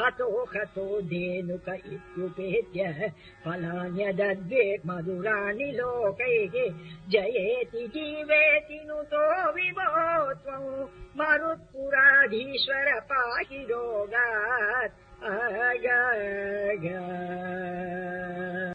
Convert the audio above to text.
हतो हतो धेनुक इत्युपेत्य फलान्यदद्वे मधुराणि लोकैः जयेति जीवेति नुतो विभो त्वम् मरुत्पुराधीश्वर पाहि रोगात्